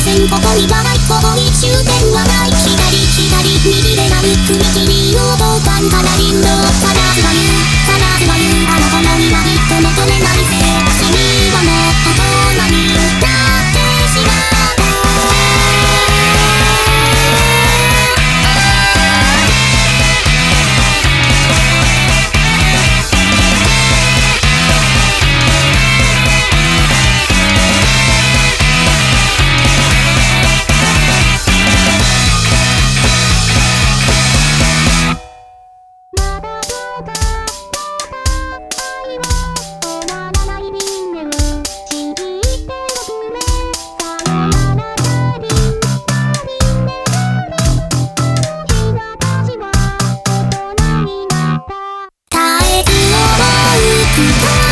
せんここにはないここに終点はない。左左右でなる踏切を同感から林道さらずは言うさらずは言うあの子の今きっと求めないぜ君はもっと Thank you.